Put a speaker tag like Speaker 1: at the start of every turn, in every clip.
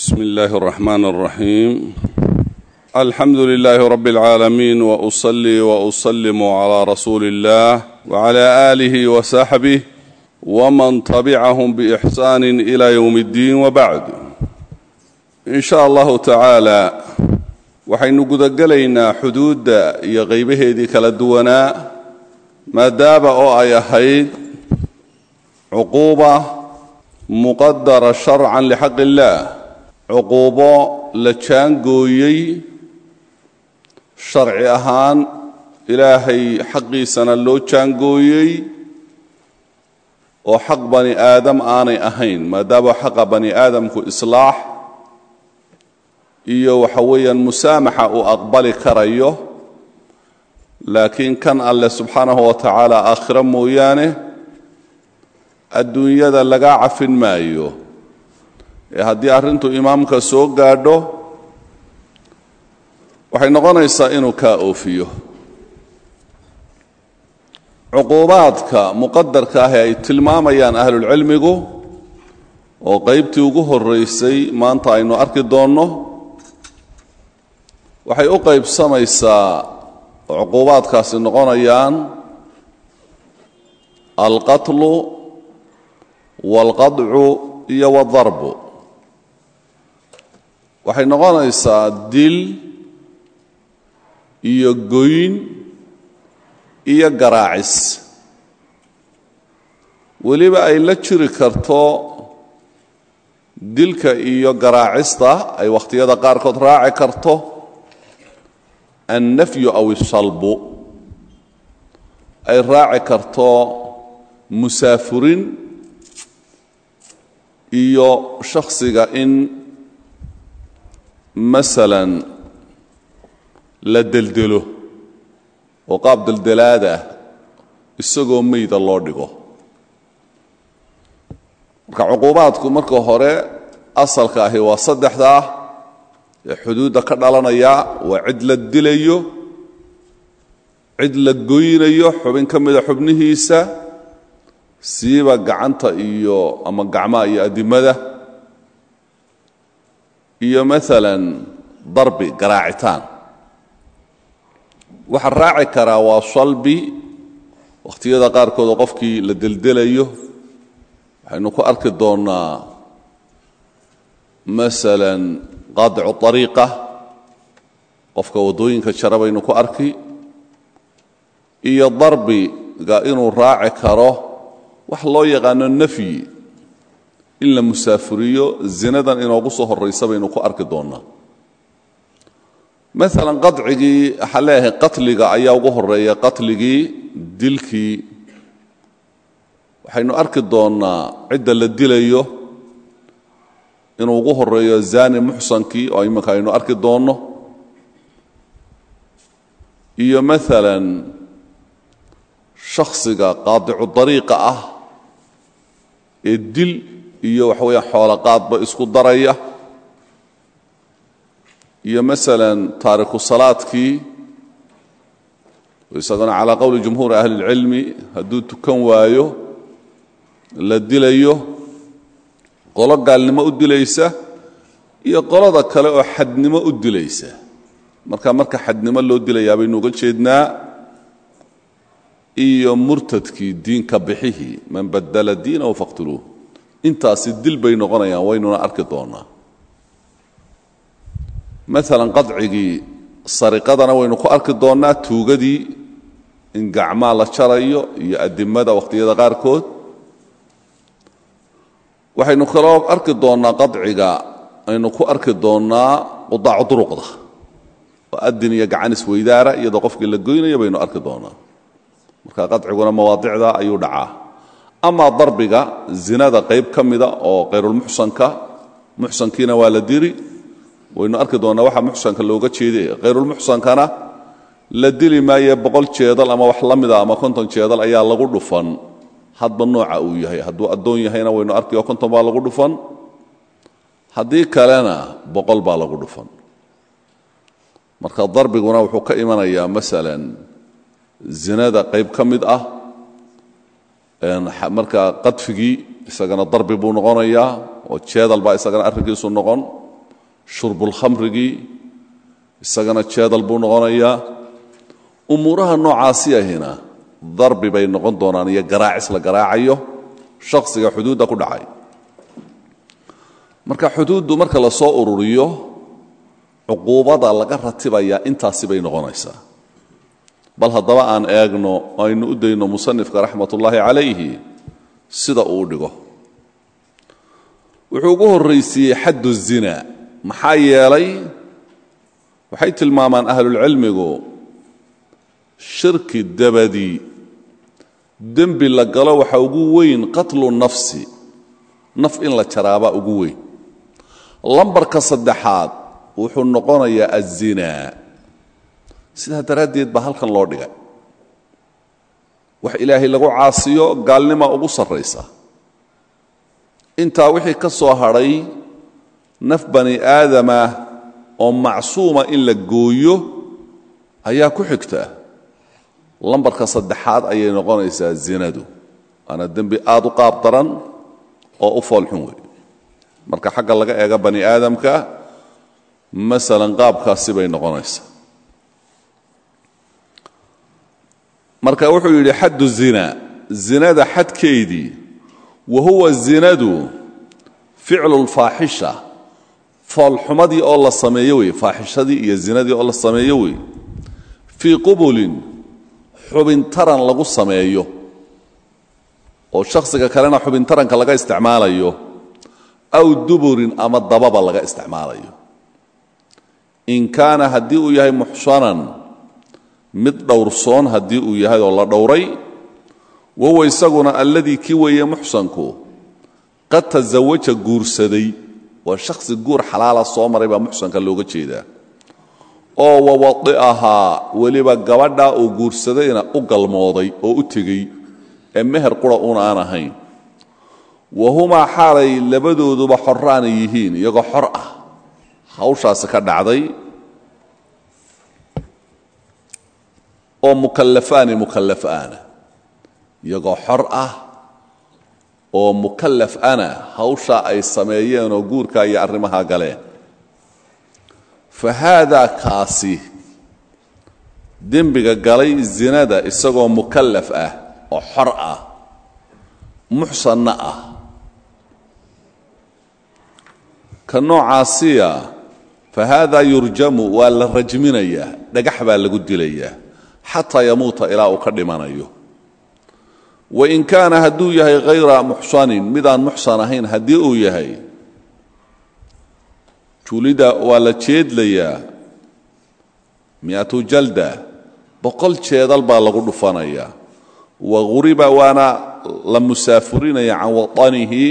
Speaker 1: بسم الله الرحمن الرحيم الحمد لله رب العالمين واصلي واسلم على رسول الله وعلى اله وصحبه ومن تبعهم باحسان الى يوم الدين وبعد ان شاء الله تعالى waxaynu gudagelaynaa xuduudda iyo qaybaheedii kala duwanaa maadaama oo ay ahayd cuquuba muqadara sharcan lixaq illaah cuquubo la jaangooyey sharci ahaan ilaahay xaqiisana loo jaangooyey oo xaq bani aadam aanay ahayn maadaama xaqa bani aadamku islaax iyo waxa weeyaan musaamaxa uu aqbali karayo. Laakiin kan alleh subxaanahu wa tacaala aakhiro mooyaane adduunyada laga cafin maayo haddii arrintu imaamka soo gaadho waxay noqonaysaa inuu kaa oofiyo. Cuquubaadka muqadarka ah ee ay tilmaamayaan ahlulcilmigu oo qaybtii ugu horeysay maanta aynu arki doonno waxay u qaybsamaysaa cuquubaadkaasi noqonayaan alqatlu waalqadcu iyo wadarbu waxay noqonaysaa dil iyo goyn iyo garaacis. Weliba ay la jiri karto dilka iyo garaacista ay wakhtiyada qaarkood raaci karto annafyu aw isalbu ay raaci karto musaafurin iyo shakhsiga in masalan la deldelo oo qaab deldelaada isagoo meyda loo dhigo. Marka cuquubaadku marka hore asalka ahi waa saddexda ah ee xuduudda ka dhalanaya waa cid la dilayo cid la goynayo xubin ka mida xubnihiisa siiba gacanta iyo ama gacmaha iyo adimada iyo maalan darbi garaacitaan. Waxa raaci karaa waa salbi wakhtiyada qaarkoodoo qofkii la deldelayo. Waxaynu ku arki doonnaa masalan qaadicu ariiqa qofka waddooyinka jara baynu ku arki. Iyo darbiga inuu raaci karo wax loo yaqaano nafyi in la musaafuriyo zinadan inoogu soo horraysa baynu ku arki doonnaa maalan qadcigii waxaa qatliga ayaa ugu horreeya qatligii dilkii. Waxaynu arki doonnaa cidda la dilayo inuu ugu horeeyo zani muxsankii oo iminka aynu arki doonno. Iyo maalan shakhsiga qaadicu dariiqa ah ee dil iyo waxa weeyaan xoolo qaadba isku daraya. Iyo masalan taariku salaadkii isaguna calaa qowli jumhuuri ahli اlcilmi hadduu tukan waayo la dilayo qolo gaalnimo u dilaysa iyo qolada kale oo xadnimo u dilaysa. Marka marka xadnimo loo dilayaa baynu uga jeednaa iyo murtadkii diinka bixihii man badala diinahu faqtuluuh intaasi dil bay noqonayaan waynuna arki doonnaa maalan qadcigii sariqadana waynu ku arki doonnaa tuugadii in gacmaa la jarayo iyo adimada wakhtiyada qaarkood. Waxaynu kaloo arki doonnaa qadciga aynu ku arki doonnaa qudaacu duruqda. Oo adin iyo gacan isweydaara iyadoo qofkii la goynaya baynu arki doonnaa. Marka qadciguna mawaadicda ayuu dhacaa amaa darbiga zinada qayb ka mida oo khayrulmuxsanka muxsankiina waa la diri. Waynu arki doonnaa waxa muxsanka looga jeeday khayrulmuxsankana la dili maaye boqol jeedal ama wax la ama konton jeedal ayaa lagu dhufan. Hadba nooca uu yahay hadduu addoon yahayna waynu arki oo konton baa lagu dhufan. Haddii kalena boqol baa lagu dhufan. Marka darbiguna wuxuu ka imanayaa masalan zinada qayb ka mid ah markaa qadfigii isagana darbi buu noqonayaa oo jeedal baa isagana arrinkiisu noqon. Shurbulkhamrigii isagana jeedal buu noqonayaa. Umuuraha noocaasi ahina darbi bay noqon doonaan iyo garaacis la garaacayo shakhsiga xuduudda ku dhacay. Marka xuduuddu marka la soo ururiyo cuquubada laga ratibayaa intaasi bay noqonaysaa bal haddaba aan eegno aynu u dayno musanifka raxmat ullaahi calayhi sida uu dhigo. Wuxuu ugu horraysiiyey xaddu zina. Maxaa yeelay waxay tilmaamaan ahlulcilmigu shirki dabadii dembi la galo waxa ugu weyn qatlu nafsi naf in la jaraabaa ugu weyn. Lambarka saddexaad wuxuu noqonayaa azinaa sidaa daraaddeed baa halkan loo dhigay. Wax ilaahay lagu caasiyo gaalnima ugu sarraysa. Intaa wixii ka soo hadhay naf bani aadama oo macsuuma in la gooyo ayaa ku xigta. Lambarka saddexaad ayay noqonaysaa zinadu. Waana dembi aad u qaab daran oo u foolxun wey marka xagga laga eega bani aadamka masalan qaabkaasi bay noqonaysaa marka wuxuu yidhi xaddu zina zinada xadkeydii wa huwa zinadu ficlu lfaaxisha foolxumadii oo la sameeyo wey faaxishadii iyo zinadii oo la sameeyo wey fii qubulin xubintaran lagu sameeyo oo shakhsiga kalena xubintaranka laga isticmaalayo aw duburin ama dababa laga isticmaalayo. In kaana haddii uu yahay muxsanan mid dhowrsoon haddii uu yahay oo la dhowray wahuwa isaguna alladii kii weeye muxsanku qad tasawaja guursaday. Waa shakhsi guur xalaala soo maray baa muxsanka looga jeedaa. Oo wawadi'ahaa weliba gabadhaa uu guursadayna u galmooday oo u tegey ee meher qura una aan ahayn. Wa humaa xaalay labadooduba xoraana yihiin iyagoo xor ah. Hawshaasi ka dhacday oo mukallafaani mukallaf'aana iyagoo xor ah oo mukallaf ana hawshaa ay sameeyeen oo guurka iyo arrimaha galeen. Fa kaasi dembiga galay zinada isagoo mukallaf ah oo xor ah muxsanna ah. Ka noocaasiya fa haadaa yurjamu waa la rajminayaa dhagax baa lagu dilayaa xataa yamuuta ilaa uu ka dhimanayo. Wain kaana hadduu yahay hayra muxsanin midaan muxsan ahayn haddii uu yahay julida waa la jeedlayaa miatu jalda boqol jeedal baa lagu dhufanayaa. Wa huriba waana la musaafurinaya can waطanihi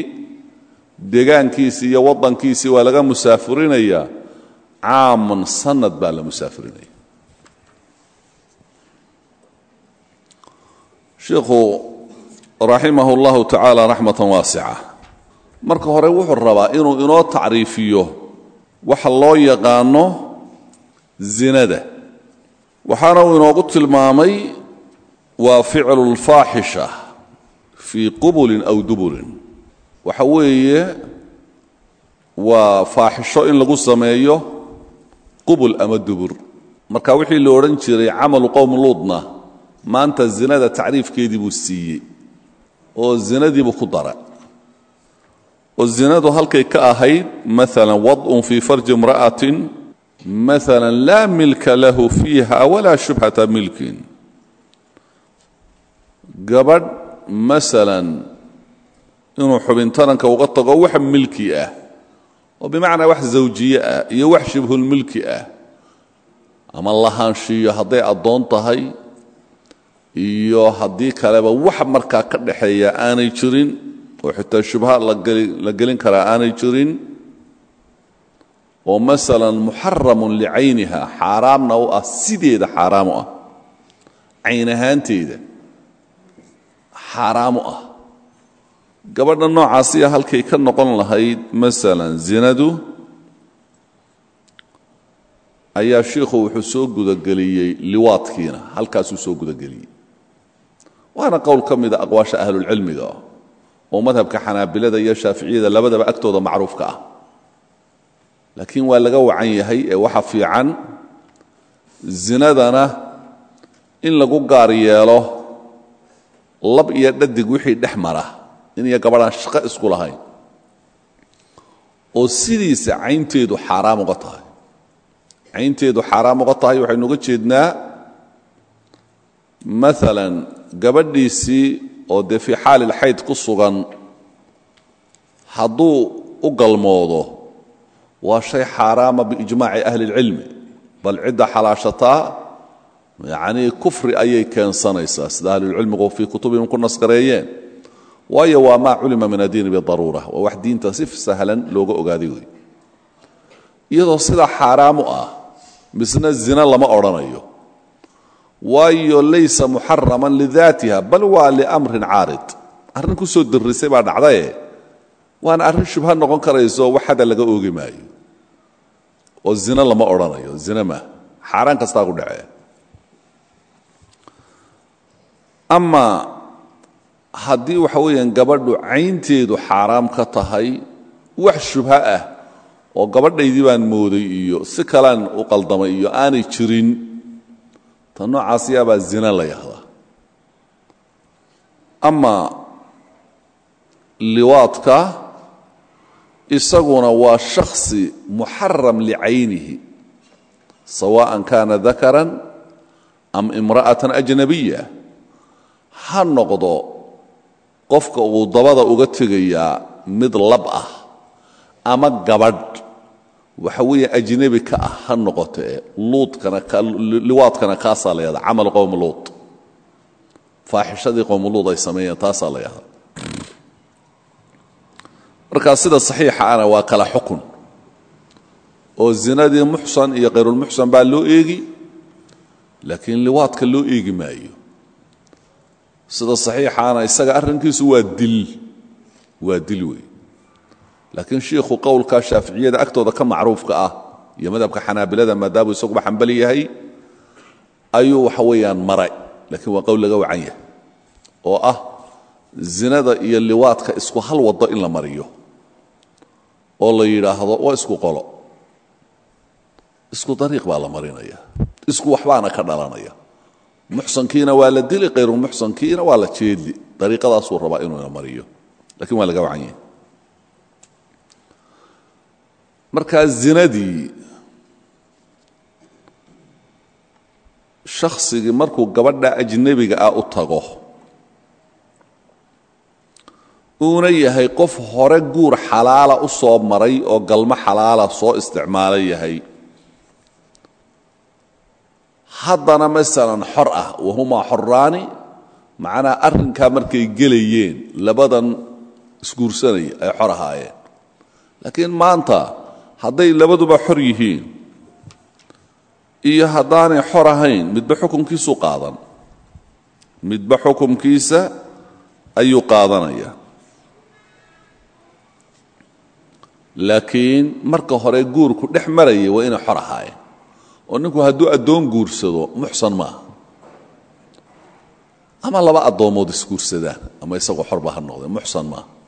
Speaker 1: degaankiisi iyo wadankiisii waa laga musaafurinaya caaman sanad baa la musaafurinaya shiikhu raximah اllahu tacaala raxmatan waasica. Marka hore wuxuu rabaa inuu inoo tacriifiyo waxa loo yaqaano zinada. Waxaana uu inoogu tilmaamay waa ficlu اlfaaxisha fii qubulin aw duburin waxa weeye waa faaxisho in lagu sameeyo qubul ama dubur. Marka wixii la odhan jiray camalu qowm luudna maanta zinada tacriifkeedii buu siiyey oo zinadiibuu ku dara. oo zinadu halkay ka ahayd maala wad'un fii farji imra'atin maala laa milka lahu fiiha walaa shubhata milkin. Gabadh masalan inuu xubintaranka uga tago wax milki ah oo bimacnaa wax zawjiye ah iyo wax shibhulmilki ah ama lahaanshiiyo hadday addoon tahay iyo haddii kaleba wax markaa ka dhaxeeya aanay jirin oo xitaa shubha la gelin karaa aanay jirin oo masalan muxaramun licayniha xaaraamna u ah sideeda xaaraam u ah cayn ahaanteeda xaaraamu ah. Gabadha noocaasiya halkay ka noqon lahayd masalan zinadu ayaa shiikhu wuxuu soo gudageliyey liwaadkiina halkaasuu soo gudageliyey waana qowl ka mida aqwaasha ahlulcilmiga oo madhabka xanaabilada iyo shaaficiyada labadaba agtooda macruufka ah. Laakiin waa laga wacan yahay ee waxa fiican zinadana in lagu gaar yeelo lab iyo dhadig wixii dhex mara in iyo gabadhaan shaqo isku lahayn oo sidiisa caynteedu xaaraam uga tahay. Caynteedu xaaraam uga tahay waxaynu uga jeednaa gabadhiisii oo dee fii xaalilxayd ku sugan hadduu u galmoodo waa shay xaaraama biijmaaci ahli اlcilmi bal cidda xalaashataa yacnii kufri ayay keensanaysaa sida ahlulcilmigu fii kutubihim ku naskareeyeen. Waayo waa maa culima min addiini bidaruura waa wax diinta si sahlan looga ogaaday wey iyadoo sidaa xaaraamu ah misna zina lama odhanayo waayo laysa muxaraman lidaatiha bal waa liamrin caarid. Arrin ku soo dirisay baa dhacdaye. Waana arrin shubha noqon karayso wax laga oogi oo zina lama odhanayo zina maaha xaaraan kastaa ku dhacee. Ama haddii waxa weeyaan gabadhu caynteedu xaaraam ka tahay wax shubha ah oo gabadhaydii baan mooday iyo si kalaan u qaldamay iyo aanay jirin ta noocaasiyaabaa zina la yahdaa. Ama liwaadka isaguna waa shakhsi muxaram licaynihi sawaaءan kana dakaran am imra'atan ajnabiya ha noqdo qofka uu dabada uga tegayaa mid lab ah ama gabadh waxa weeye ajnebi ka ah ha noqotee luudkana liwaadkana kaasaa la yahda camal qowm luud. Faaxishadii qowm luud ay sameeyeen taasaa la yahda sida saxiixa ana waa kala xukun. Oo zinadii muxsan iyo khayrulmuxsan baa loo eegi laakiin liwaadka loo eegi maayo. Sida saxiixaana isaga arrinkiisu waa dil. Waa dil wey laakiin shiikhu qowlka shaaficiyada agtooda ka macruufka ah iyo madhabka xanaabilada maadaamuu isaguba xambali yahay ayuu waxa weeyaan maray laakiin waa qowl laga wacan yahay oo ah zinada iyo liwaadka isku hal waddo in la mariyo oo la yidhaahdo waa isku qolo isku dariiq baa la marinaya isku waxbaana ka dhalanaya muxsankiina waa la dili khayrumuxsankiina waa la jeedli dariiqadaasuu rabaa inuu ina mariyo. Lakiin waa laga wacan yahay markaa zinadii shakhsigii markuu gabadha ajnebiga ah u tago uuna yahay qof hore guur xalaala u soo maray oo galmo xalaala soo isticmaala yahay. Haddana masalan xor ah wahumaa xoraani macnaa arrinkaa markay gelayeen labadan isguursanaya ay xor ahaayeen. Laakiin maanta hadday labaduba xor yihiin iyo haddaanay xor ahayn midba xukumkiisu qaadan. Midba xukumkiisa ayuu qaadanaya. Laakiin marka hore guurku dhex marayay waa inay xor ahaayeen. Oo ninku hadduu addoon guursado muxsan maaha. Ama laba addoomood isguursadaan ama isagoo xorba ha noqdee muxsan maaha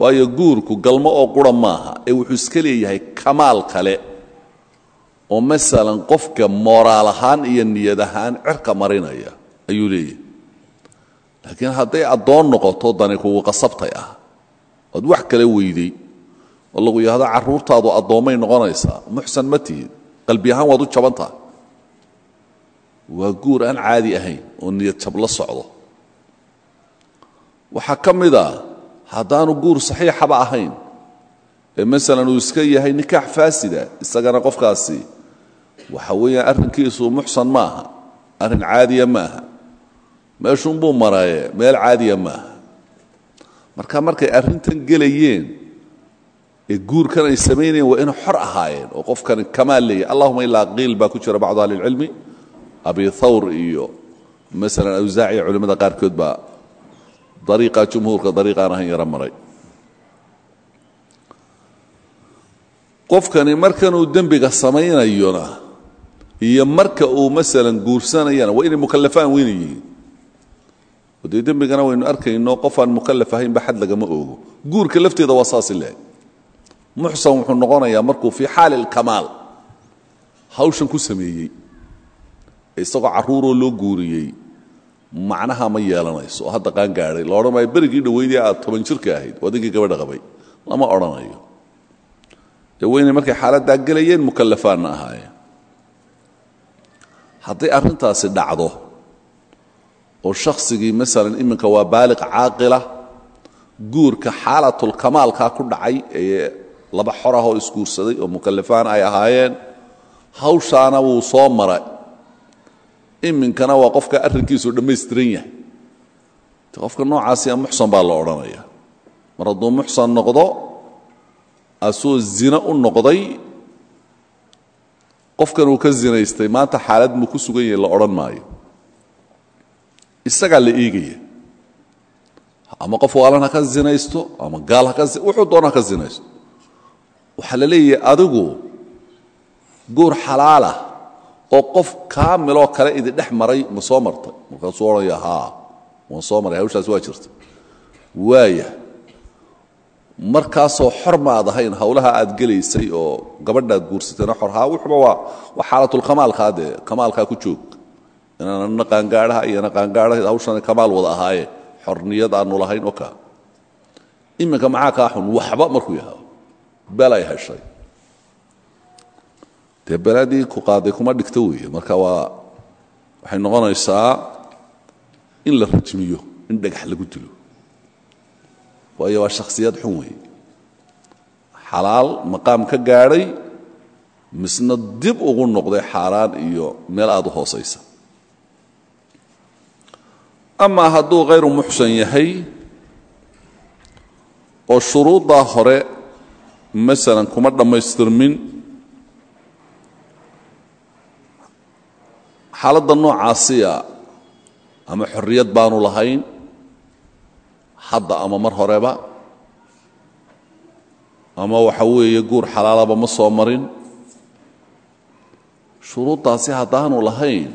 Speaker 1: waayo guurku galmo oo qura maaha ee wuxuu iska leeyahay kamaal kale oo masalan qofka mooraal ahaan iyo niyad ahaan cerka marinaya ayuu leeyahay. Laakiin hadday addoon noqoto dani kugu qasabtay ah. Ood wax kale weyday oo lagu yidhahdo carruurtaadu addoommay noqonaysaa muxsan ma tihid qalbi ahaan waad u jabantaha waa guur aan caadi ahayn oo niyad jab la socdo. Waxaa ka mid a haddaanu guur saxiixaba ahayn ee masalan uu iska yahay nikaax faasida isagana qofkaasi waxa weeyaan arrinkiisu muxsan maaha arrin caadiya maaha. Meeshunbuu maraye meel caadiya maaha. Marka markay arrintan gelayeen ee guurkan ay samaynayeen waa inay xor ahaayeen oo qofkani kamaal leeyahy allahuma ilaa qiil baa ku jira bacdu ahli abi thawr iyo masalan awsaaci culimmada qaarkood baa dariiqa jumhuurka dariiqaan ahayn yaro maray. Qofkani markanuu dembiga samaynayona iyo marka uu masalan guursanayana waa inay mukalafaan weyna yihiin. Oo dee dembigana waynu arkayno qofaan mukalaf ahaynba xad lagama oogo. Guurka lafteeda waa saasi lehay muxsan wuxuu noqonayaa markuu fii xaali ilkamaal hawshan ku sameeyey isagoo carruuroo loo guuriyey macnaha ma yeelanayso. Oo hadda qaan gaadhay la odhan maayo berigii dhoweydii aad toban jirka ahayd oo gabadha qabay lama odhanayo. Dee weynay markay xaaladdaa gelayeen mukallafaanna ahaayeen. Hadday arrintaasi dhacdo oo shakhsigii masalan iminka waa baaliq caaqila guurka xaalatulkamaalkaa ku dhacay ee laba xor isguursaday oo mukallafaan ay ahaayeen hawshaana wuu soo maray iminkana waa qofka arrinkiisu dhammaystiran yahay. Qofka noocaasiya muxsan baa la odhanaya. Mar hadduu muxsan noqdo asuu zina u noqday qofkan uu ka zinaystay maanta xaalad muu ku sugan yahay la odhan maayo. Isagaa la eegaya. Ama qof waalan ha ka zinaysto ama gaal haka wuxuu doona ka zinaysto. Waxaa la leeyahay adigu guur xalaalah oo qof kaamiloo kale idin dhex maray ma soo martay. Markaasuu odhanaya haa waan soo maray hawshaas waa jirta. Waaya markaasoo xor maad ahayn hawlaha aad gelaysay oo gabadhaad guursatayna xor haa wuxuba waa waa xaalatulkamaalkaa dee kamaalkaa ku joog. Inaanna qaangaadhaha iyona qaangaadhaha hawshana kamaal wada ahaayeen xorniyad aanu lahayn oo kaa. Iminka maxaa kaa xun waxba markuu yaha belay heshay dee beladii ku qaaday kuma dhigto weeye marka waa waxay noqonaysaa in la rajmiyo in dhagax lagu dilo. Waayo waa shakhsiyad xun weeye. Xalaal maqaam ka gaadhay misna dib ugu noqday xaaraan iyo meel aad u hoosaysa. Amaa hadduu khayru muxsan yahay oo shuruuddaa hore masalan kuma dhammaystirmin xaaladda noocaasiya ama xorriyad baanu lahayn hadda ama mar horeba ama waxa weeye guur xalaalaba ma soo marin. Shuruuddaasi haddaanu lahayn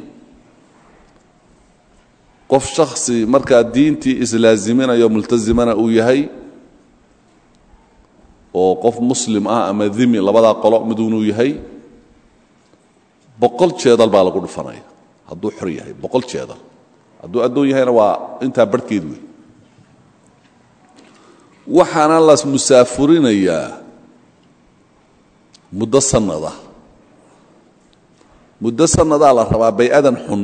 Speaker 1: qof shakhsi markaa diintii islaaziminayo multasimana uu yahay oo qof muslim ah ama dimi labadaa qolo miduunuu yahay boqol jeedal baa lagu dhufanaya hadduu xor yahay boqol jeedal hadduu addoon yahayna waa intaa barhkeed wey waxaana las musaafurinayaa muddo sanada muddo sannadaa la rabaa bay-adan xun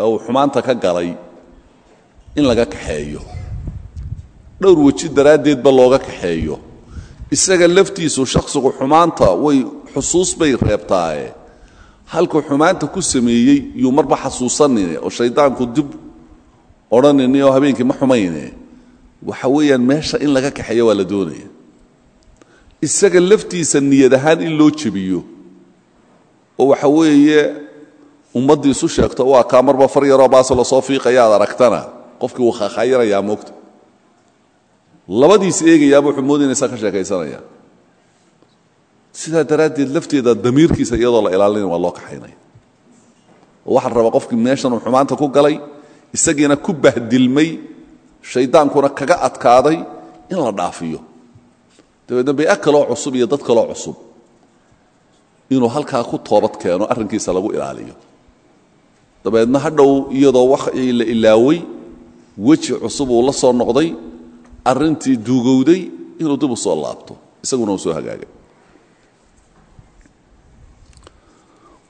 Speaker 1: ee uu xumaanta ka galay in laga kaxeeyo. Dhowr weji daraaddeedba looga kaxeeyo. Isaga laftiisu shakhsigu xumaanta way xusuus bay reebtaaye halkuu xumaanta ku sameeyey yuu marba xasuusanine oo shaydaanku dib odhanini oo habeenkii ma xumayne. Waxa weeyaan meesha in laga kaxeeyo waa la doonaya. Isaga laftiisa niyad ahaan in loo jebiyo. Oo waxa weeye ummaddii isu sheegto waa kaa marba far yaroo baase la soo fiiqaya aad aragtana. Qofkii wuu khaakhayarayaa moogta. Labadiis eegayaaba wuxuu moodinaysaa ka sheekaysanaya sidaa daraaddeed lafteeda damiirkiisa iyadoo la ilaalinaya waa loo kaxaynaya oo waxaa la rabaa qofkii meeshan uu xumaanta ku galay isagiina ku bahdilmay shaydaankuna kaga adkaaday in la dhaafiyo. Dabeedna bay-a kaloo cusub iyo dad kaloo cusub. Inuu halkaa ku toobad keeno arrinkiisa lagu ilaaliyo. Dabeedna hadhow iyadoo waxii la ilaaway weji cusub uu la soo noqday arrintii duugowday inuu dib u soo laabto. Isaguna uu soo hagaagay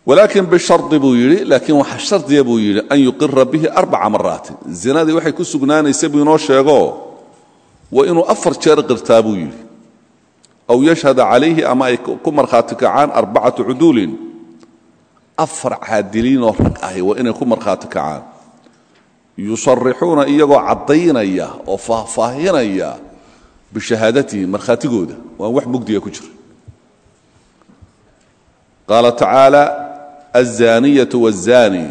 Speaker 1: walaakin bishardi buu yidhi laakiin waxa shardiya buu yidhi an yuqira bihi arbaca maraatin zinadii waxay ku sugnaanaysa buu inoo sheego. Waa inuu afar jeer qirtaa buu yidhi. Aw yashhada calayhi ama ay ku markhaati kacaan arbacatu cuduulin. Afar caadiliinoo rag ahi waa inay ku markhaati kacaan. Yusharixuuna iyagoo caddaynaya oo faahfaahinaya bishahaadatihi markhaatigooda. Waan wax mugdiga ku jira alzaaniyatu waazani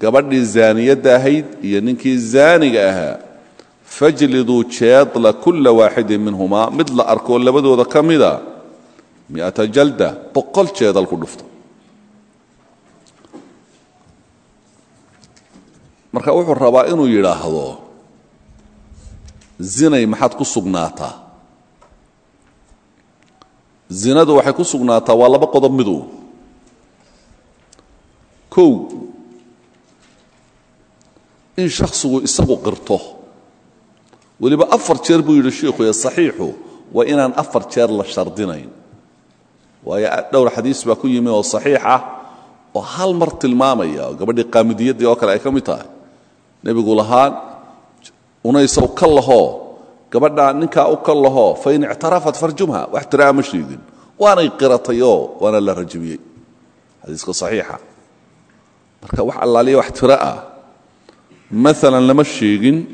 Speaker 1: gabadhii zaaniyadda ahayd iyo ninkii zaaniga ahaa fajliduu jeedla kulla waaxidin minhumaa mid la arkoo labadooda ka mida miata jalda boqol jeedal ku dhufto marka wuxuu rabaa inuu yidhaahdo zinay maxaad ku sugnaataa zinadu waxay ku sugnaataa waa laba qodob midu kow in shakhsigu isagu qirto weliba afar jeer buu yidhi shiikhu ee saxiixu waa inaan afar jeer la shardinayn. Waayo dhowr xadiis baa ku yimi oo saxiix ah oo hal mar tilmaamaya oo gabadhii qaamidiyaddii oo kale ay ka mid tahay. Nebigu lahaa unaysaw ka lahoo gabadhaa ninkaa u ka lahoo fain ictarafat marka wax allaaliya wax tiro ah. Maalan lama sheegin.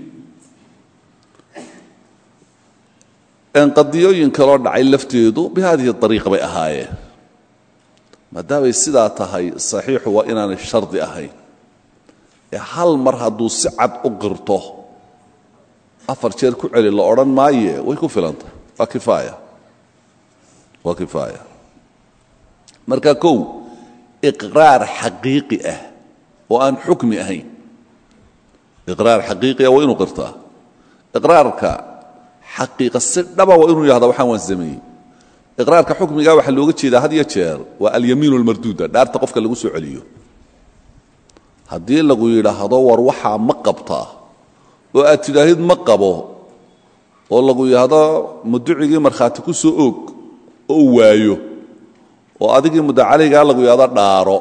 Speaker 1: Qadiyooyin kaloo dhacay lafteedu bi hadihi bay ahaayeen. Maadaamay sidaa tahay saxiixu waa inaanay shardi ahayn. Ee hal mar hadduu si cad u qirto afar jeer ku celi la odhan maaye way ku filantah waa kifaaya. Waa kifaaya. Marka kow iqraar xaqiiqi ah oo aan xukmi ahayn. Iqraar xaqiiqi ah waa inuu qirtaa. Iqraarka xaqiiqa si dhaba waa inuu yahda waxaan waan sameeyey. Iqraarka xukmiga waxaa looga jeedaa had jeer waa alyamiin almarduuda dhaarta qofka lagu soo celiyo. Haddii lagu yidhaahdo war waxaa ma qabtaa oo aad tidhaahid ma qabo oo lagu yidhaahdo muducigii markhaati ku soo oog oo waayo oo adigii muddacalaygaa lagu yidhahdo dhaaro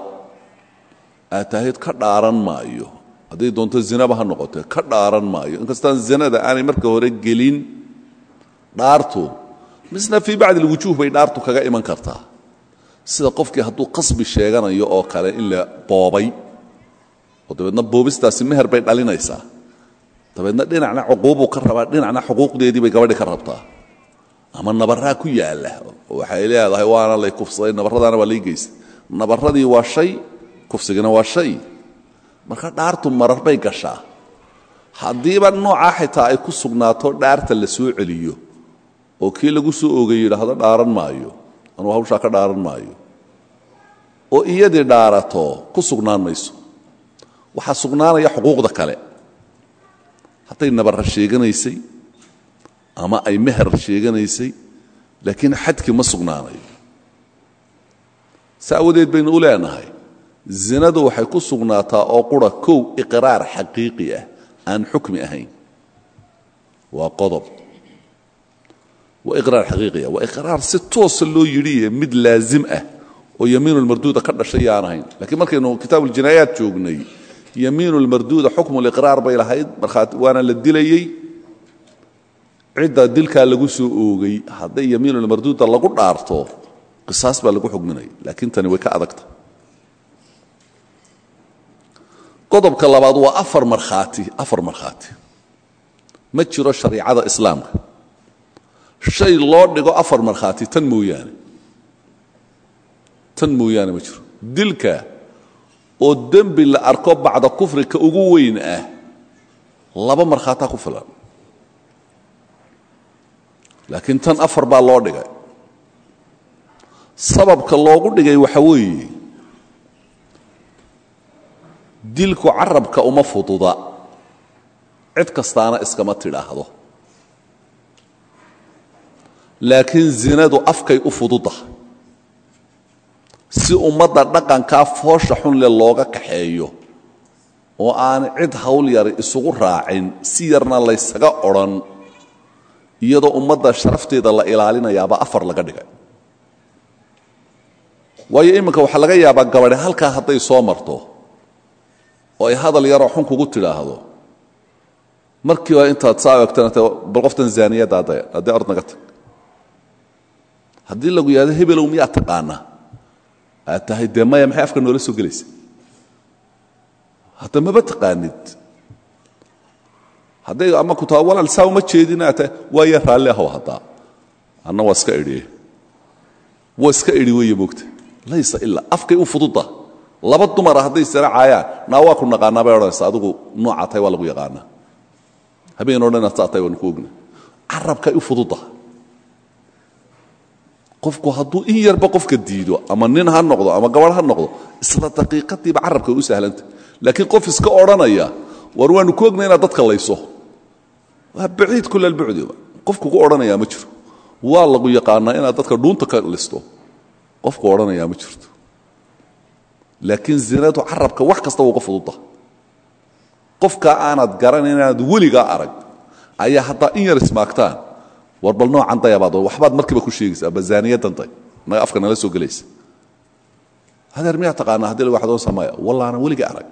Speaker 1: aad tahid ka dhaaran maayo. Hadday doonto zinaba ha noqotee ka dhaaran maayo. Inkastaan zinada aanay marka hore gelin dhaartu misna fii bacdi alwujuuh bay dhaartu kaga iman kartaa. Sida qofkii hadduu qasbi sheeganayo oo kale in la boobay oo boobistaasi meher bay dhalinaysaa. Dabeedna dhinacna cuquubbuu ka rabaa dhinacna xuquuqdeedii bay gabadhi ka rabtaa. Ama nabarraa ku yaalla waxay leedahay waana lay kufsaday nabarradaana waa lay geystay nabarradii waa shay kufsigina waa shay. Marka dhaartu marar bay gashaa. Haddiiba noocaa xitaa ay ku sugnaato dhaarta la soo celiyo oo kii lagu soo oogay yidhaahdo dhaaran maayo anuu hawshaa ka dhaaran maayo oo iyadii dhaarato ku sugnaan mayso. Waxaa sugnaanaya xuquuqda kale. Hadday nabarra sheeganaysay ama ay meher sheeganaysay laakiin xadkii ma sugnaanayo. Si awadeed baynu u leenahay zinadu waxay ku sugnaataa oo qura kow iqraar xaqiiqi ah aan xukmi ahayn. Waa qodob. Waa iqraar xaqiiqiya waa iqraar si toosa loo yidhiye mid laazim ah oo yamiinulmarduuda ka dhashay yaan ahayn. Lakiin markaynu kitaabuljinaayaat joognay yamiinulmarduuda xukmu liqraar bay lahayd. Markhaati waana la dilayey. Cidda dilkaa lagu soo oogay hadday yamiinulmarduuda lagu dhaarto qisaas baa lagu xugminaya laakiin tani way ka adagta qodobka labaad waa afar markhaati afar markhaati. Ma jiro shariicada islaamka. Shay loo dhigo afar markhaati tan mooyaane. Tan mooyaane ma jiro. Dilka oo dembi la arko bacda kufrika ugu weyn ah laba markhaataa ku filan. Laakiin tan afar baa loo dhigay. Sababka loogu dhigay waxa weeye dilku carabka uma fududa. Cid kastaana iskama tidhaahdo. Laakiin zinadu afkay u fududa. Si ummadda dhaqankaa foosha xun leh looga kaxeeyo oo aan cid hawl yari isugu raacin si yarna laysaga odhan iyadoo ummadda sharafteeda la ilaalinayaaba afar laga dhigay. Waayo iminka waxaa laga yaabaa gabadhe halkaa hadday soo marto oo ay hadal yaroo xun kugu tidhaahdo. Markiiba intaad saa bal qoftan zaaniyadda adday haddii ord naga tag. Haddii lagu yidhahdo hebelow miyaa taqaanaa aad tahay dee maxay afka noola soo gelaysa? Hadda maba taqaanid hadday ama ku taa walaal saa uma jeedin aad tahay waaya raalli ahow anna waa iska idhiye waa iska idhi laysa ilaa afkay u fududda laba dumara hadday isara caayaan naa ku naqaanaa bay adigu tahay waa lagu yaqaanaa. Habeen o dhan inaad saa tahay waanu ku u fududda qofku hadduu in yarba qofka diido ama nin ha noqdo ama gabadh ha noqdo isla daqiiqadiiba carabka u sahlanta. Laakiin qof iska odhanaya war waanu ku ogna dadka layso. Waa baciid kula albucdi qof kugu odhanayaa ma jiro. Waa lagu yaqaanaa inaad dadka dhuunta ka listo. Qofku odhanayaa ma jirto laakiin zinadu carabka wax kasta uga fududa. Qofka aanad garanin inaad arag ayaa haddaa in yar ismaagtaan war noocan dayabaad waxbaad markiiba ku sheegaysaa bazaaniyadan day naga afka nala soo gelaysa. Hadeer miyaa taqaanaa haddii lagu samaya wallaana weliga arag.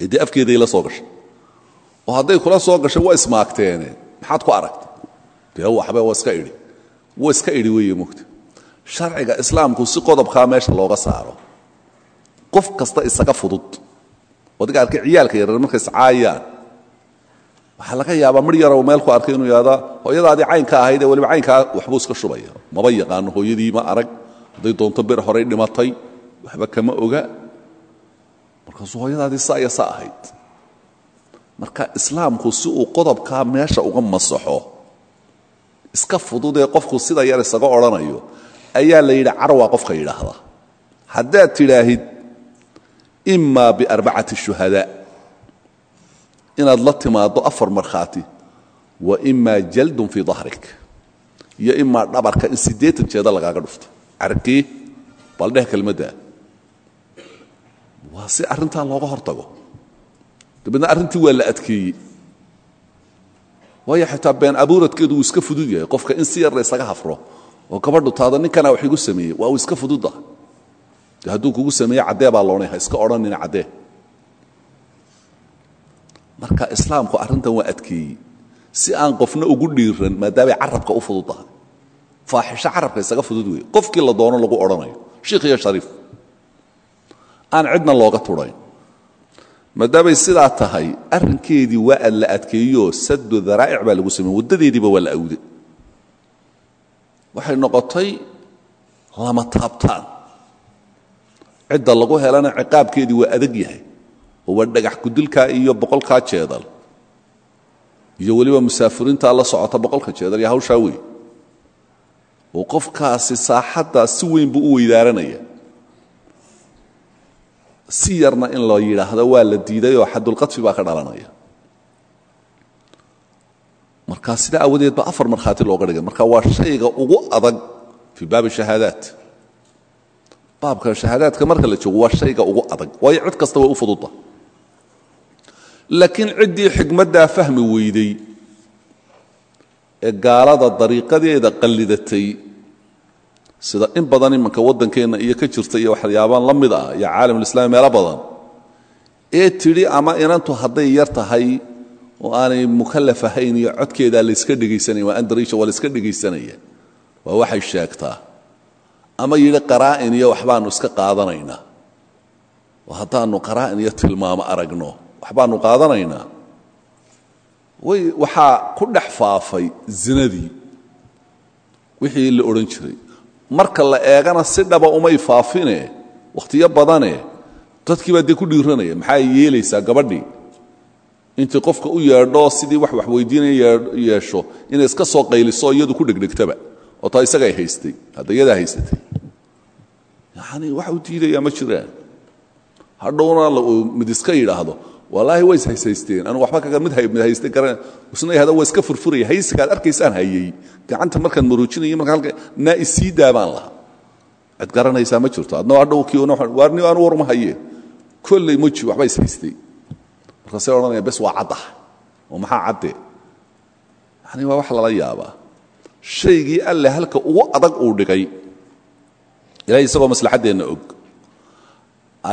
Speaker 1: Ee afkeeday la soo gashay. Oo hadday kula soo gashay waa ismaagteene. Maxaad ku aragta dee waxba waa iska idhi. Waa iska idhi weeye mugta sharciga islaamku si qodobkaa meesha looga saaro qof kasta isaga fudud. Odiga arkay ciyaalka yarar markay iscaayaan waxaa laga yaabaa mar yarow meel ku arkay inuu yahda hooyadaadii caynka ahayd ee weliba caynkaa waxbuu iska shubaya. Maba yaqaano hooyadii ma arag hadday doonto bir horey dhimatay waxba kama oga. Markaasuu hooyadaadii saa iyo marka islaamku si uu qodobkaa meesha uga masaxo iska fududee qofku sida yar isaga odhanayo ayaa la yidhi carwaa qofka yidhaahda. Haddaad tidhaahid ima biarbacati shuhadaa inaad la timaaddo afar markhaati wa imaa jaldun fii dahrik iyo imaa dhabarka in siddeetan jeeda lagaaga dhufto. Carkii baldheh kelmaddaa waa si arrintaa looga hor tago dabeedna arrintii waa la adkeeyey. Waayo xitaa been abuuradkeedu wuu iska fudud yahay. Qofka in si yar la ysaga hafro oo gabadhu taada ninkanaa wax igu sameeyey waa uu iska fududda de hadduu kugu sameeye caddee baa loonay iska odhanina caddee. Marka islaamku arrintan waa adkeeyey. Si aan qofna ugu dhiiran maadaamay carabka u fudud tahay. Faaxisho carabka isaga fudud weeye. Qofkii la doono lagu odhanayo. Shiikh iyo shariif aan cidna looga tudhayn maadaamay sidaa tahay arrinkeedii waa la adkeeyoo sadu daraa'ic baa lagu sameeye waddadeediiba waa la awde waxay noqotay lama taabtaan cidda lagu helana ciqaabkeedii waa adag yahay. Waa dhagax kudilkaa iyo boqolkaa jeedal. Iyo weliba musaafiriintaa la socota boqolka jeedal iyo hawshaa wey oo qofkaasi saaxaddaa si weyn buu u weydaaranaya. Si yarna in la yidhaahdo waa la diiday oo xadulqadfi baa ka dhalanaya. Marka sidaa awadeed ba afar markhaati looga dhigay. Marka waa shayga ugu adag fii baabi shahaadaat baabka shahaadaadka marka la joogo waa shayga ugu adag. Waayo cid kasta way u fududda laakiin ciddii xigmaddaa fahmi weyday ee gaalada dariiqadeeda qallidatay sida in badan imanka waddankeenna iyo ka jirta iyo waxyaabaan la mid ah iyo caalamulislami meelo badan ee tidhi ama inantu hadday yar tahay oo aanay mukallaf ahayn iyo codkeedaa layska dhegaysanaya waa andariisha waa layska dhegaysanaya. Waa waxay sheegtaa ama yidhi qaraa'in iyo waxbaannu iska qaadanaynaa oo haddaannu qaraa'in iyo tilmaamo aragno waxbaannu qaadanaynaa way waxaa ku dhex zinadii. Wixii la odhan jiray. Marka la eegana si dhaba umay faafine wakhtiyo badane dadkii baa ku dhiiranaya maxaa yeelaysaa gabadhii intii qofka u yeedho sidii wax waxweydiinaya yeesho inay iska soo qayliso iyadu ku dhegdhegtaba oo taa isagay haystay hadda iyadaa haysatay yacni wax u diidayaa ma jiraan? Hadhowna mid iska yidhaahdo. Wallaahi way ishaysaysteen anu waxba kaga mid mid haystay garan isna yahda waa iska furfuraya. Haysigaad arkaysaan hayey gacanta markaan maroojinaya marka halka naa isii daabaan laha cid garanaysaa ma jirto. Adna hadhow kii waarni anu warma hayeen. Kolley moji waxba is haystay. Markaasay odhanaya bes waa caddah cadde? Yani waa wax lala yaabaa. Shaygii alle halka ugu adag uu dhigay ilahay isagoo maslaxaddeenna og.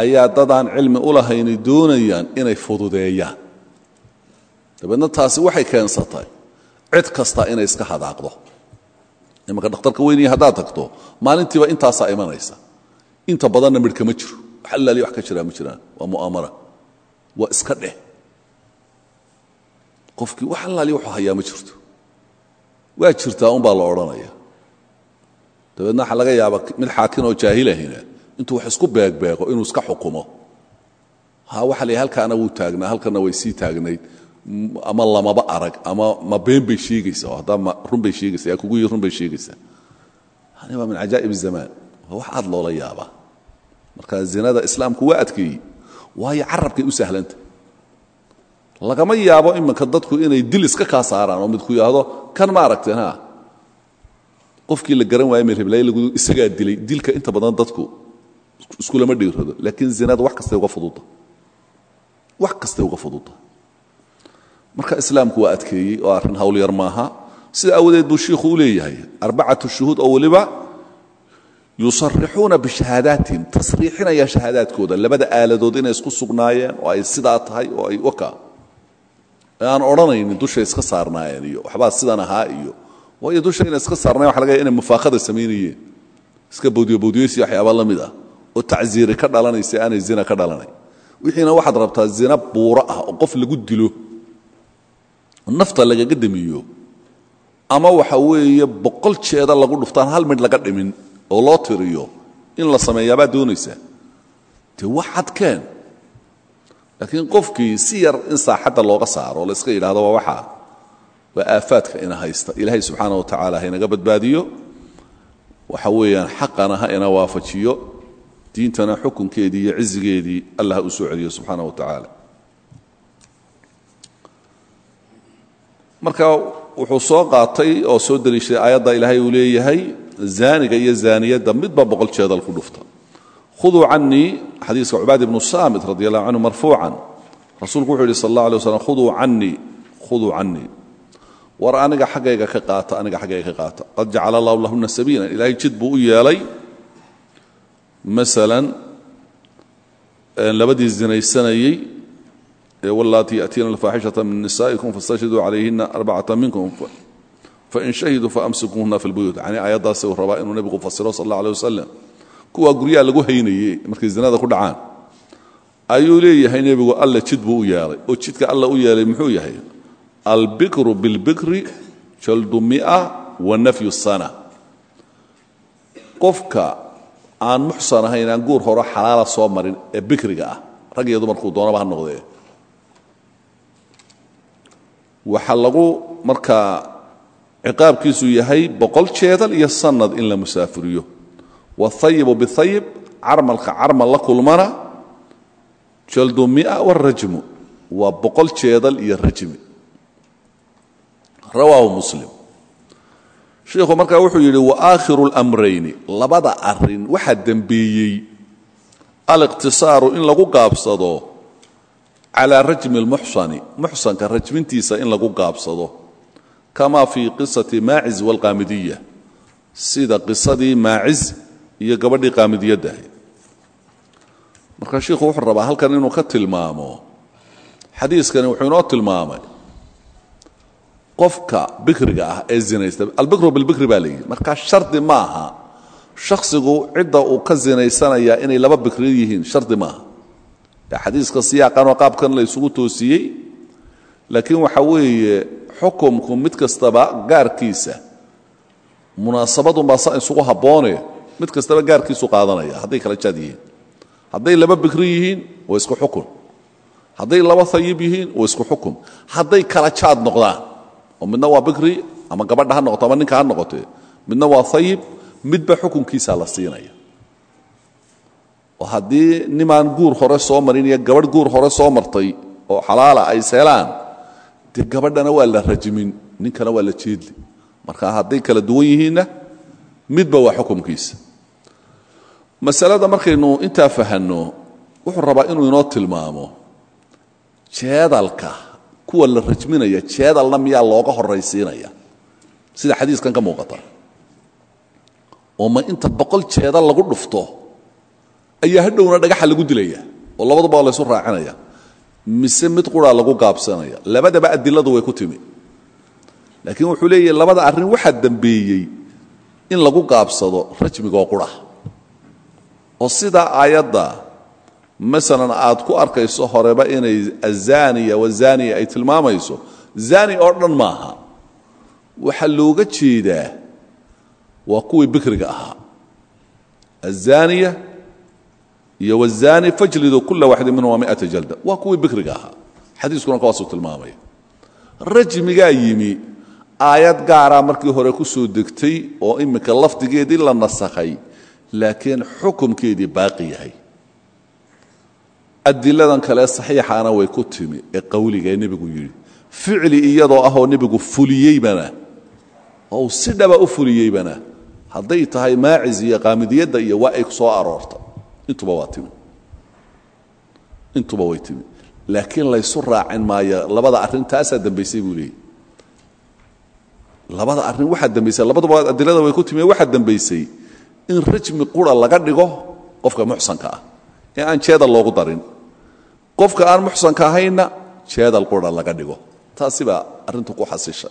Speaker 1: Ayaa dadaan cilmi u lahayni doonayaan inay fududeeyaan. Dabeedna taasi waxay keensatay cid kasta inay iska hadaaqdo. Imanka dhakhtarka weyniya haddaad tagto maalintiiba intaasaa imanaysa. Inta badanna midhka ma jiro. Wax allaali wax ka jiraa ma jiraan. Waa mu'aamara waa iska dheh. Qofkii wax allaali wuxuu hayaa ma jirto. Waa jirtaa un baa la odhanaya dabeedna waxaa laga yaabaa mid xaakin oo jaahilahina intuu wax isku beegbeego inuu iska xukumo. Ha waxa la halkaana wuu taagnaa halkana way sii taagnayd. Ama lamaba arag ama ma been bay sheegaysaa oo haddaa run bay sheegaysaa yaa kugu yii run bay sheegaysaa. Yani waa min cajaa'ib الzamaan waa wax aad loola yaabaa. Marka zinada islaamku waa adkeeyey waayo carabkay u sahlanta lagama yaabo iminka dadku inay dil iska kaa saaraan oo midku yidhaahdo kan ma aragteen ha qofkii la garan waaya meelheblaaye lagu isagaa dilay dilka inta badan dadku iskulama dhiirado laakiin zinada wax kastay uga fududa. Wax kastay uga fududa. Marka islaamku waa adkeeyey oo arrin hawl yar maaha sida awadeed buu shiikhu u leeyahay arbacatu shuhuud oo weliba yusarixuuna bishahaadaatihim tasriixinaya shahaadaadkooda labada aaladood inay isku sugnaayeen oo ay sidaa tahay oo ay waka. Aan odhanaynin dushay iska saarnaayeen iyo waxbaa sidan ahaa iyo waayo dusha iska saarnayen waxa laga yaay inay mufaaqada samaynayeen iska bowdiyobowdiyeysi waxyaaba la mid ah. Oo tacsiiri ka dhalanaysa aanay zina ka dhalanayn wixiina waxaad rabtaa zina buuro ah oo qof lagu dilo. Nafta lagaga damiyo. Ama waxa weeye boqol jeeda lagu dhuftaan hal midh laga dhimin oo loo tiriyo in la sameeyaabaad doonaysaa dee waxad keen. Laakiin qofkii si yar in saaxadda looga saaro la iska yidhahdo waa waxaa waa ina haysta. Ilaahay subxaana wa tacaala ha inaga badbaadiyo. Waxa weeyaan xaqana ha waafajiyo. Diintana xukunkeedii iyo cizigeedii allah ha u soo celiyo subxaana wa tacaala marka wuxuu soo qaatay oo soo deliishaday aayadda ilaahay uu leeyahay zaaniga iyo zaaniyadda midba boqol jeedal ku dhufta. Khuduu canii xadiiska cubaad ibnu saamit radi allahu canhu rasuulku wuxuu yidhi sal allah alay waslam khuduu canii khuduu war aniga xaggayga ka qaata aniga xaggayga ka qaata qad jacala allahu lahuna sabiilan ilaahay jid u yeelay. Masalan labadii zinaysanayey wallaatii yatiina min nisaa'ikum fastashhiduu calayhina arbacata minkum. Fain shahiduu faamsikuuhuna fi lbuyuut yani aayaddaasi uu rabaa inuu nebigu fasiro sal allah aleh wasalam kuwaa lagu haynayey markay zinada ku dhacaan ayuu leeyahay nebigu alla jid u yeelay. Oo jidka alla u yeelay muxuu yahay albikru bilbikri jaldu mia wa nafyu sana qofka aan muxsan ahayn aan guur horo xalaala soo marin ee bikriga ah rag iyo dumarkuu doonaba ha noqdee waxaa lagu markaa ciqaabkiisu yahay boqol jeedal iyo sanad in la musaafiriyo wahayibu bihayib carmalka carmal la kulmana jaldu mia warajmu waa boqol jeedal iyo rajmi rawaahu muslim shiikhu markaa wuxuu yidhi waakhiru اlmrayni labada arin waxaa dembeeyey aliqtisaaru in lagu gaabsado calaa rajmi اlmuxsani muxsanka rajmintiisa in lagu gaabsado kama fii qisati maaciz wاlqaamidiya sida qisadii maaciz iyo gabadhii qaamidiyaddahay marka shiikhu wuxuu rabaa halkan inuu ka tilmaamo xadiiskani wuxuu inoo tilmaamay qofka bikriga ah ee zinaysta albikru bilbikri baa markaa shardi ma aha shakhsigu cidda uu ka zinaysanayaa inay laba bikri yihiin shardi maaha. Xadiiska siyaaqanoo qaabkan la ysugu toosiyey laakiin waxa weeye xukumku mid kastaba gaarkiisa munaasabadunbaa sa isugu habboone mid kastaba gaarkiisu qaadanaya hadday kala jaad yihiin. Laba bikri yihiin waa isku xukun. Hadday laba hayib yihiin waa isku xukun. Hadday kala jaad noqdaan oo midna waa bikri ama gabadha ha noqoto ama ninka ha noqote midna waa hayib midba xukunkiisa la siinaya. Oo haddii nimaan guur hore soo marin iyo gabadh guur hore soo martay oo xalaala ay seelaan dee gabadhana waa la rajmin ninkana waa la jeedli. Marka hadday kala duwan yihiinna midba waa xukumkiisa. Masalada markaynu intaa fahanno wuxuu rabaa inuu inoo tilmaamo jeedalka kuwa la rajminaya jeedalna miyaa looga horaysiinaya sida xadiiskan ka muuqata. Oo ma inta boqol jeedal lagu dhufto ayaa hadhowna dhagaxa lagu dilaya oo labaduba laysu raacinaya. Mise mid quraa lagu gaabsanaya. Labadaba adiladu way ku timi. Laakiin wuxuu leeyahy labada arrin waxaa dembeeyey in lagu gaabsado rajmigoo qura oo sidaa aayadda masalan aad ku arkayso horeba inay azaniya wazaniya ay tilmaamayso zani oo maaha. Waxaa looga jeedaa waa kuwii bikriga ahaa. Azaniya iyo wazani fajlidu kula waxdi minhuma miata jalda. Waa kuwii bikriga ahaa. Xadiiskuna kawaasuu tilmaamaya rajmigaa yimi aayad gaaraa markii hore ku soo degtay oo iminka lafdigeedii la nasakhay laakiin xukumkeedii baaqi yahay adiladan kale saxiixaana way ku timi ee qawliga ee nebigu ficli iyadoo ahoo nebigu fuliyeybana oo si dhaba u fuliyeybana hadday tahay maacis iyo qaamidiyadda iyo waa ay soo aroorta. Intuba waa timi. Intuba way timi. Laakiin laysu raacin maayo labada arrin dambaysay buu leeyay labada arrin waxaa dambaysay labaduba adilada way ku timi waxaa dambaysay in rajmi qura laga dhigo qofka muxsanka ah ee aan jeedal loogu darin qofka aan muxsanka ahaynna jeedal qura laga dhigo. Taasi baa arrintu ku xasisha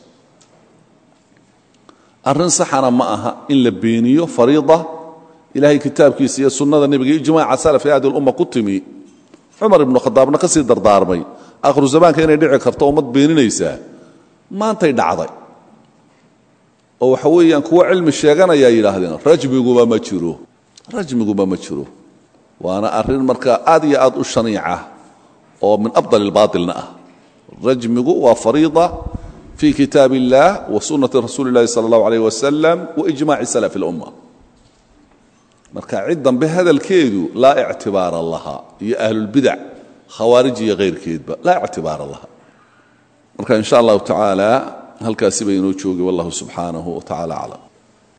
Speaker 1: arrin saxana ma aha in la beeniyo fariida. Ilaahay kitaabkiisa iyo sunnada nebiga ijmaaca salaf ee hadi lumma ku timi. Cumar dardaarmay aakhiru zamaanka inay dhici karto ummad beeninaysaa maantay dhacday. Oo waxa weeyaan kuwa cilmi sheeganayaa yidhaahdeen rajmiguba ma jiro rajmiguba ma jiro. Waana arrin marka aad iyo aad u shaniica oo min afdal ilbaatilna ah rajmigu waa fariida fi kitaab اllah wa sunati rasuuli اllahi salى اllahu alayh wasalam waijmaci salaf اlumma marka cid dambe hadalkeedu laa ictibaara laha iyo ahlulbidac khawaarij iyo hayrkeedba laa ictibaara laha marka in sha allahu tacaala halkaasi bay inoo joogay wallahu subxaanahu wa tacala aclam